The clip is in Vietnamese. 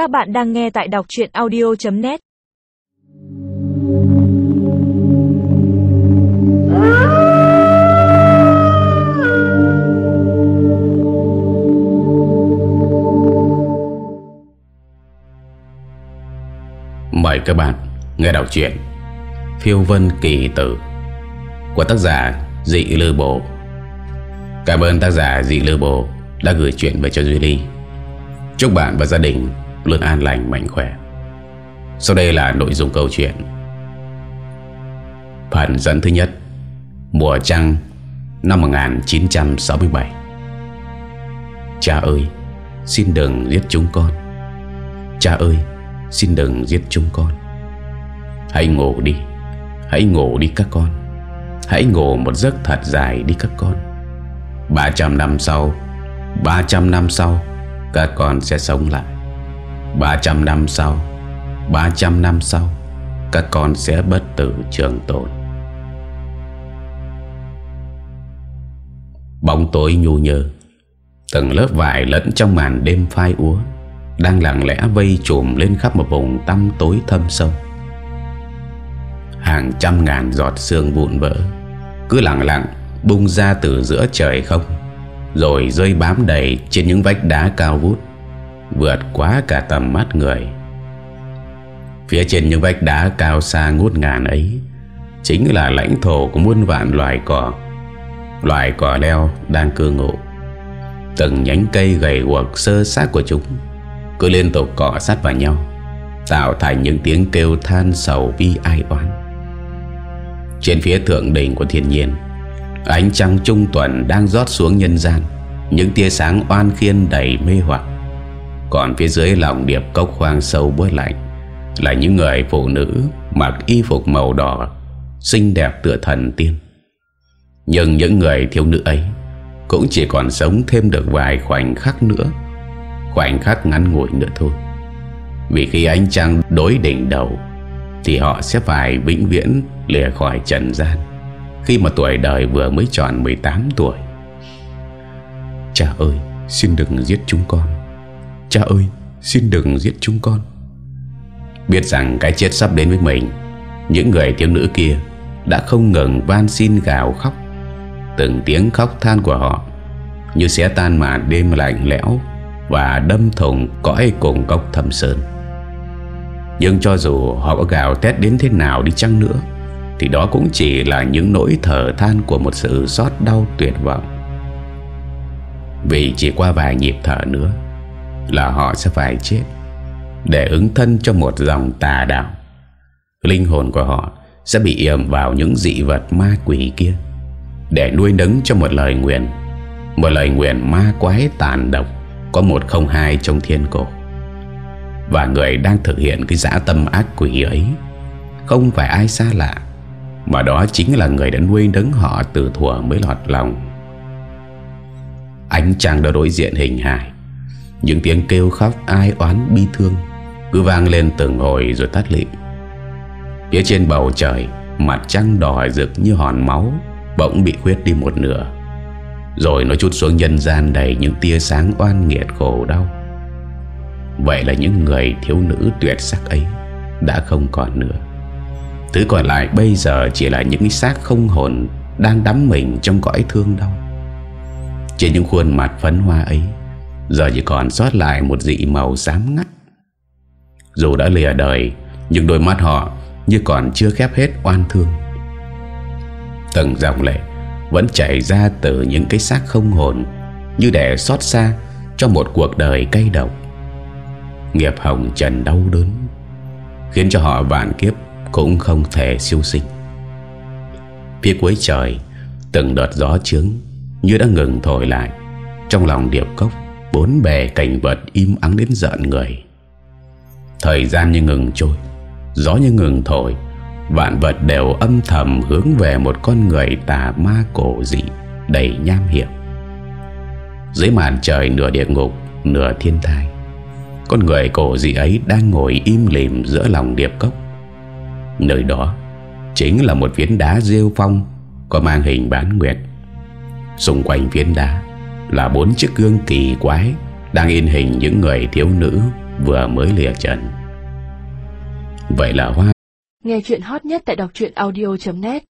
Các bạn đang nghe tại đọc chuyện audio.net Mời các bạn nghe đọc truyện Phiêu Vân Kỳ Tử của tác giả Dị Lư Bộ. Cảm ơn tác giả Dị Lư Bộ đã gửi chuyện về cho Duy Ly. Chúc bạn và gia đình luôn an lành, mạnh khỏe. Sau đây là nội dung câu chuyện. Phần dẫn thứ nhất, Mùa trăng năm 1967 Cha ơi, Xin đừng giết chúng con. Cha ơi, Xin đừng giết chúng con. Hãy ngủ đi, Hãy ngủ đi các con. Hãy ngủ một giấc thật dài đi các con. 300 năm sau 300 năm sau, Các con sẽ sống lại. 300 năm sau 300 năm sau, Các con sẽ bất tử trường tồn. Bóng tối nhu nhơ, Từng lớp vải lẫn trong màn đêm phai úa, Đang lặng lẽ vây trùm lên khắp một vùng tăm tối thâm sâu. Hàng trăm ngàn giọt sương vụn vỡ, Cứ lặng lặng bung ra từ giữa trời không, Rồi rơi bám đầy trên những vách đá cao vút. Vượt quá cả tầm mắt người. Phía trên những vách đá cao xa ngút ngàn ấy Chính là lãnh thổ của muôn vạn loài cỏ. Loài cỏ leo đang cư ngụ. Từng nhánh cây gầy guộc sơ xác của chúng Cứ liên tục cọ sát vào nhau, Tạo thành những tiếng kêu than sầu bi ai oán. Trên phía thượng đỉnh của thiên nhiên, Ánh trăng trung tuần đang rót xuống nhân gian, Những tia sáng oan khiên đầy mê hoặc. Còn phía dưới lòng điệp cốc khoang sâu bối lạnh, Là những người phụ nữ mặc y phục màu đỏ, Xinh đẹp tựa thần tiên. Nhưng những người thiếu nữ ấy Cũng chỉ còn sống thêm được vài khoảnh khắc nữa, Khoảnh khắc ngắn ngủi nữa thôi. Vì khi ánh trăng đối đỉnh đầu, Thì họ sẽ phải vĩnh viễn lìa khỏi trần gian Khi mà tuổi đời vừa mới tròn 18 tuổi. Cha ơi, xin đừng giết chúng con. Cha ơi, xin đừng giết chúng con. Biết rằng cái chết sắp đến với mình, Những người thiếu nữ kia Đã không ngừng van xin gào khóc. Từng tiếng khóc than của họ Như sẽ tan màn đêm lạnh lẽo Và đâm thùng cõi cùng cốc thâm sơn. Nhưng cho dù họ có gào thét đến thế nào đi chăng nữa, Thì đó cũng chỉ là những nỗi thở than của một sự xót đau tuyệt vọng. Vì chỉ qua vài nhịp thở nữa là họ sẽ phải chết Để ứng thân cho một dòng tà đạo. Linh hồn của họ sẽ bị yểm vào những dị vật ma quỷ kia Để nuôi nấng cho một lời nguyện, Một lời nguyện ma quái tàn độc Có một không hai trong thiên cổ. Và người đang thực hiện cái dã tâm ác quỷ ấy Không phải ai xa lạ, Mà đó chính là người đã nuôi nấng họ từ thuở mới lọt lòng. Ánh trăng đã đối diện hình hài. Những tiếng kêu khóc ai oán bi thương. Cứ vang lên từng hồi rồi tắt lịm Phía trên bầu trời, Mặt trăng đỏ rực như hòn máu, Bỗng bị khuyết đi một nửa. Rồi nó chút xuống nhân gian đầy những tia sáng oan nghiệt khổ đau. Vậy là những người thiếu nữ tuyệt sắc ấy Đã không còn nữa. Thứ còn lại bây giờ chỉ là những xác không hồn Đang đắm mình trong cõi thương đau. Trên những khuôn mặt phấn hoa ấy Giờ chỉ còn sót lại một dị màu xám ngắt. Dù đã lìa đời, Nhưng đôi mắt họ Như còn chưa khép hết oan thương. Từng dòng lệ Vẫn chảy ra từ những cái xác không hồn, Như để xót xa Cho một cuộc đời cay độc. Nghiệp hồng trần đau đớn, Khiến cho họ vạn kiếp Cũng không thể siêu sinh. Phía cuối trời, Từng đợt gió trướng Như đã ngừng thổi lại Trong lòng điệp cốc. Bốn bề cảnh vật im ắng đến giận người. Thời gian như ngừng trôi, Gió như ngừng thổi, Vạn vật đều âm thầm hướng về một con người tà ma cổ dị, Đầy nham hiểm. Dưới màn trời nửa địa ngục, Nửa thiên thai Con người cổ dị ấy đang ngồi im lìm giữa lòng điệp cốc. Nơi đó Chính là một phiến đá rêu phong Có mang hình bán nguyệt. Xung quanh phiến đá là bốn chiếc gương kỳ quái Đang in hình những người thiếu nữ vừa mới lìa trần. Vậy là Hoa Nghe chuyện hot nhất tại đọc audio.net